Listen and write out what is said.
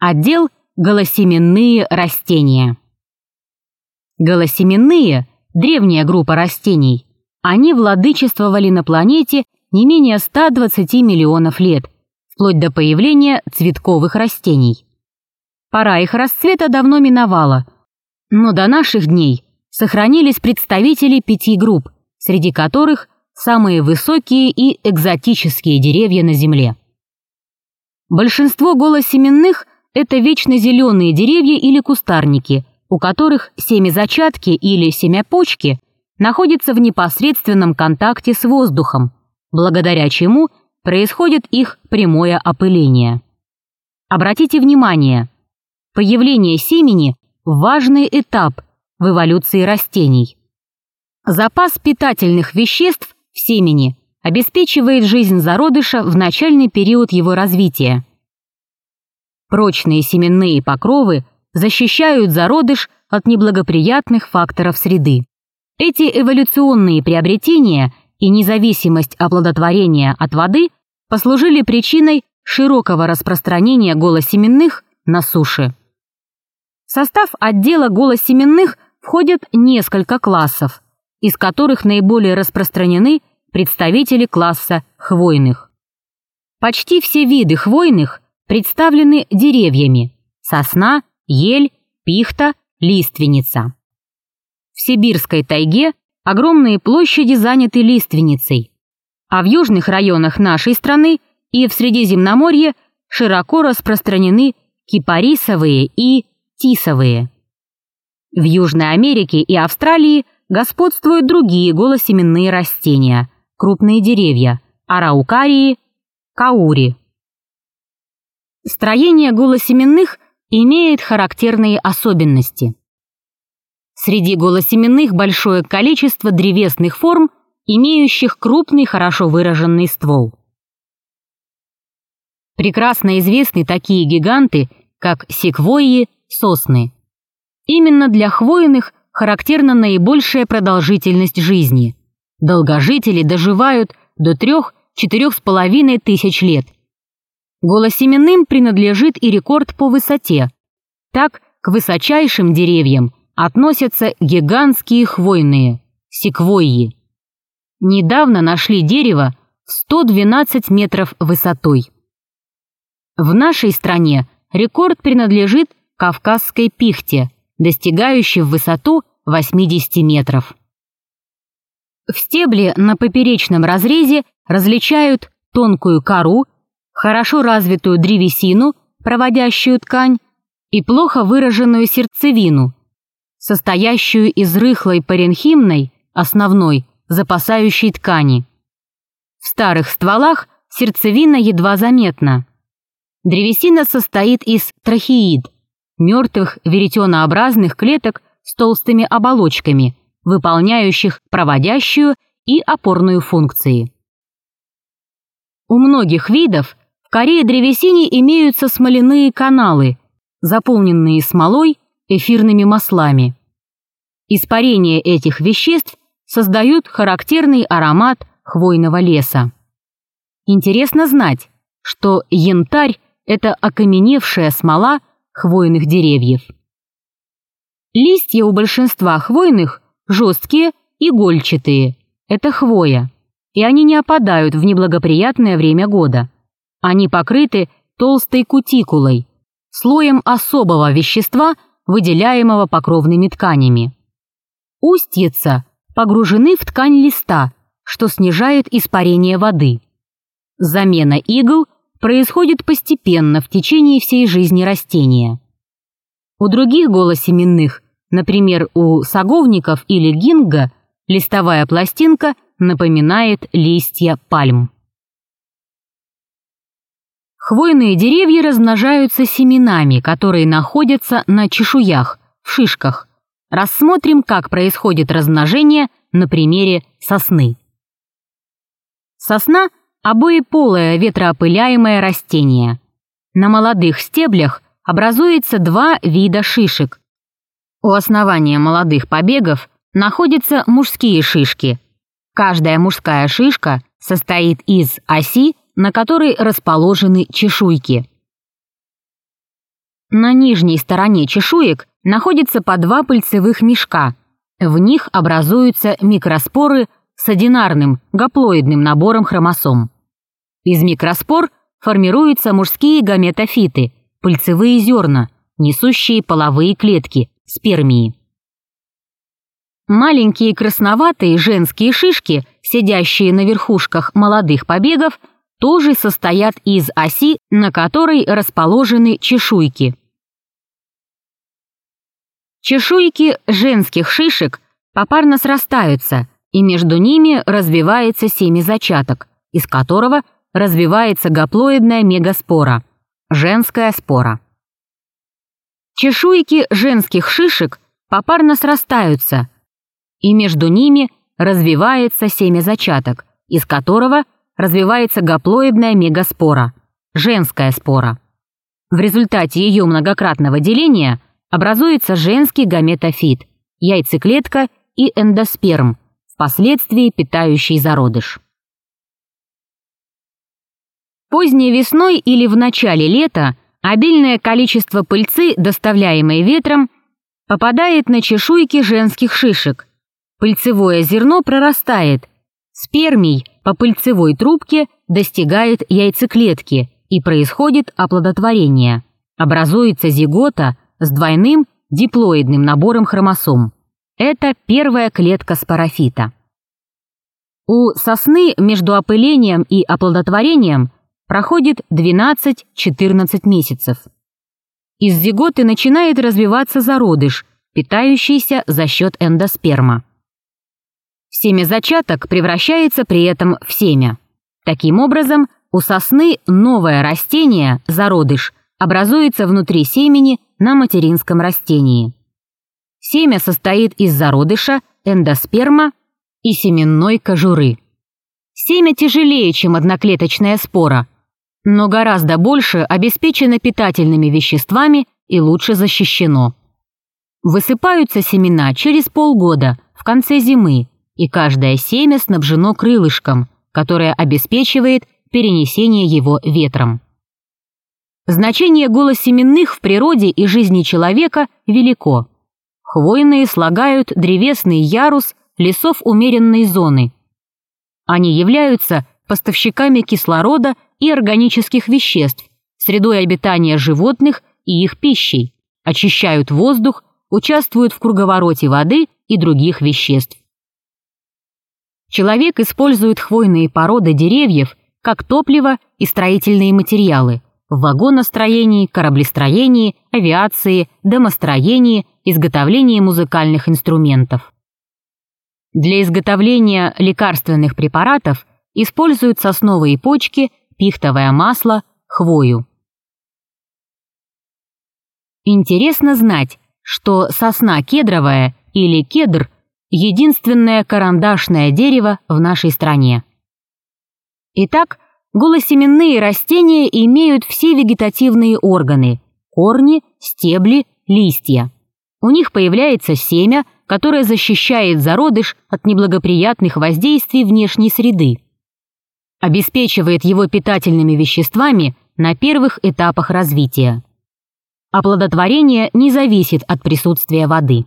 Отдел голосеменные растения. Голосеменные – древняя группа растений. Они владычествовали на планете не менее 120 миллионов лет, вплоть до появления цветковых растений. Пора их расцвета давно миновала, но до наших дней сохранились представители пяти групп, среди которых самые высокие и экзотические деревья на Земле. Большинство голосеменных – это вечно зеленые деревья или кустарники, у которых семязачатки или семяпочки находятся в непосредственном контакте с воздухом, благодаря чему происходит их прямое опыление. Обратите внимание, появление семени – важный этап в эволюции растений. Запас питательных веществ в семени обеспечивает жизнь зародыша в начальный период его развития. Прочные семенные покровы защищают зародыш от неблагоприятных факторов среды. Эти эволюционные приобретения и независимость оплодотворения от воды послужили причиной широкого распространения голосеменных на суше. В состав отдела голосеменных входят несколько классов, из которых наиболее распространены представители класса хвойных. Почти все виды хвойных представлены деревьями – сосна, ель, пихта, лиственница. В сибирской тайге огромные площади заняты лиственницей, а в южных районах нашей страны и в Средиземноморье широко распространены кипарисовые и тисовые. В Южной Америке и Австралии господствуют другие голосеменные растения – крупные деревья, араукарии, каури. Строение голосеменных имеет характерные особенности. Среди голосеменных большое количество древесных форм, имеющих крупный хорошо выраженный ствол. Прекрасно известны такие гиганты, как секвойи, сосны. Именно для хвойных характерна наибольшая продолжительность жизни. Долгожители доживают до трех-четырех с половиной тысяч лет. Голосеменным принадлежит и рекорд по высоте. Так, к высочайшим деревьям относятся гигантские хвойные – секвойи. Недавно нашли дерево в 112 метров высотой. В нашей стране рекорд принадлежит кавказской пихте, достигающей в высоту 80 метров. В стебле на поперечном разрезе различают тонкую кору, хорошо развитую древесину, проводящую ткань, и плохо выраженную сердцевину, состоящую из рыхлой паренхимной, основной, запасающей ткани. В старых стволах сердцевина едва заметна. Древесина состоит из трахеид, мертвых веретенообразных клеток с толстыми оболочками – выполняющих проводящую и опорную функции. У многих видов в коре древесине имеются смоляные каналы, заполненные смолой, эфирными маслами. Испарение этих веществ создают характерный аромат хвойного леса. Интересно знать, что янтарь – это окаменевшая смола хвойных деревьев. Листья у большинства хвойных жесткие, игольчатые. Это хвоя. И они не опадают в неблагоприятное время года. Они покрыты толстой кутикулой, слоем особого вещества, выделяемого покровными тканями. Устьица погружены в ткань листа, что снижает испарение воды. Замена игл происходит постепенно в течение всей жизни растения. У других голосеменных Например, у саговников или гинга листовая пластинка напоминает листья пальм. Хвойные деревья размножаются семенами, которые находятся на чешуях, в шишках. Рассмотрим, как происходит размножение на примере сосны. Сосна – обоеполое ветроопыляемое растение. На молодых стеблях образуется два вида шишек у основания молодых побегов находятся мужские шишки. Каждая мужская шишка состоит из оси, на которой расположены чешуйки. На нижней стороне чешуек находится по два пыльцевых мешка. В них образуются микроспоры с одинарным, гаплоидным набором хромосом. Из микроспор формируются мужские гаметофиты, пыльцевые зерна, несущие половые клетки, спермии. Маленькие красноватые женские шишки, сидящие на верхушках молодых побегов, тоже состоят из оси, на которой расположены чешуйки. Чешуйки женских шишек попарно срастаются, и между ними развивается семязачаток, из которого развивается гаплоидная мегаспора – женская спора. Чешуйки женских шишек попарно срастаются – и между ними развивается семязачаток, из которого развивается гаплоидная мегаспора, женская спора. В результате ее многократного деления образуется женский гаметофит, яйцеклетка и эндосперм, впоследствии питающий зародыш. Поздней весной или в начале лета обильное количество пыльцы, доставляемой ветром, попадает на чешуйки женских шишек, Пыльцевое зерно прорастает. Спермий по пыльцевой трубке достигает яйцеклетки и происходит оплодотворение. Образуется зигота с двойным диплоидным набором хромосом. Это первая клетка спорофита. У сосны между опылением и оплодотворением проходит 12-14 месяцев. Из зиготы начинает развиваться зародыш, питающийся за счет эндосперма. Семя зачаток превращается при этом в семя. Таким образом, у сосны новое растение, зародыш, образуется внутри семени на материнском растении. Семя состоит из зародыша, эндосперма и семенной кожуры. Семя тяжелее, чем одноклеточная спора, но гораздо больше обеспечено питательными веществами и лучше защищено. Высыпаются семена через полгода, в конце зимы, и каждое семя снабжено крылышком, которое обеспечивает перенесение его ветром. Значение голосеменных в природе и жизни человека велико. Хвойные слагают древесный ярус лесов умеренной зоны. Они являются поставщиками кислорода и органических веществ, средой обитания животных и их пищей, очищают воздух, участвуют в круговороте воды и других веществ. Человек использует хвойные породы деревьев как топливо и строительные материалы в вагоностроении, кораблестроении, авиации, домостроении, изготовлении музыкальных инструментов. Для изготовления лекарственных препаратов используют сосновые почки, пихтовое масло, хвою. Интересно знать, что сосна кедровая или кедр – единственное карандашное дерево в нашей стране. Итак, голосеменные растения имеют все вегетативные органы – корни, стебли, листья. У них появляется семя, которое защищает зародыш от неблагоприятных воздействий внешней среды. Обеспечивает его питательными веществами на первых этапах развития. Оплодотворение не зависит от присутствия воды.